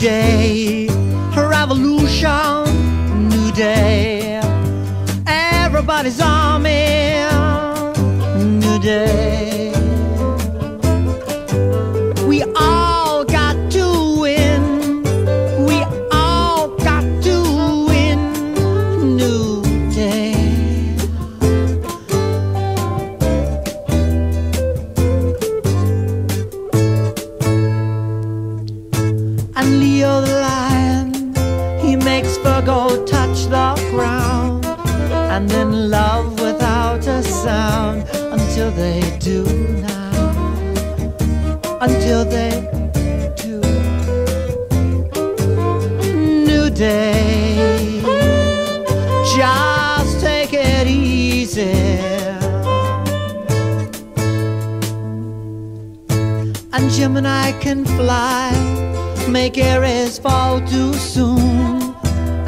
day, revolution, new day. Everybody's army, new day. We all got to win. We all got to win, new do now. Until they do. New day. Just take it easy. And Gemini can fly, make Aries fall too soon,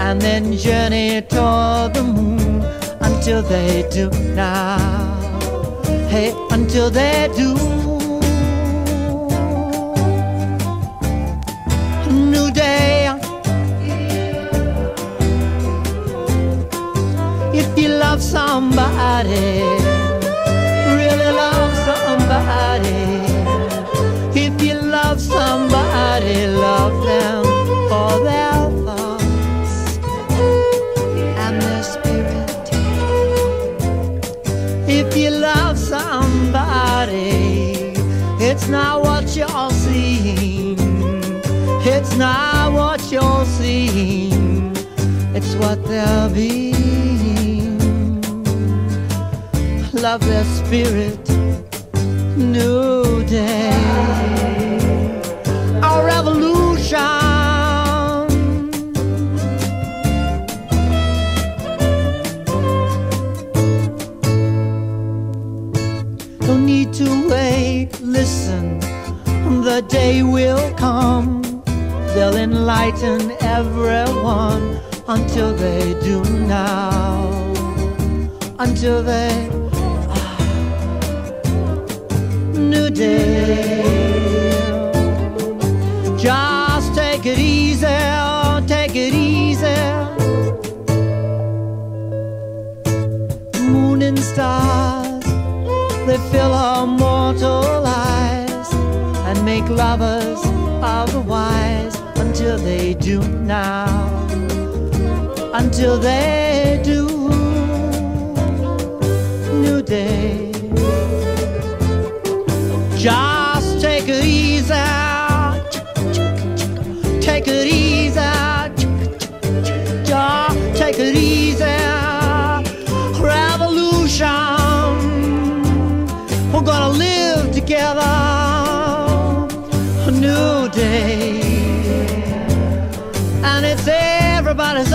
and then journey toward the moon until they do now. Hey, until they do. New day. If you love somebody, love somebody, it's not what you're seeing. It's not what you're seeing. It's what they're being. Love their spirit new day, need to wait, listen, the day will come. They'll enlighten everyone until they do now. Until they Ah, new day. Just take it easy, take it easy. Moon and stars, they fill our mortal eyes and make lovers of the wise until they do now. Until they do. New day. Just take it easy. Everybody's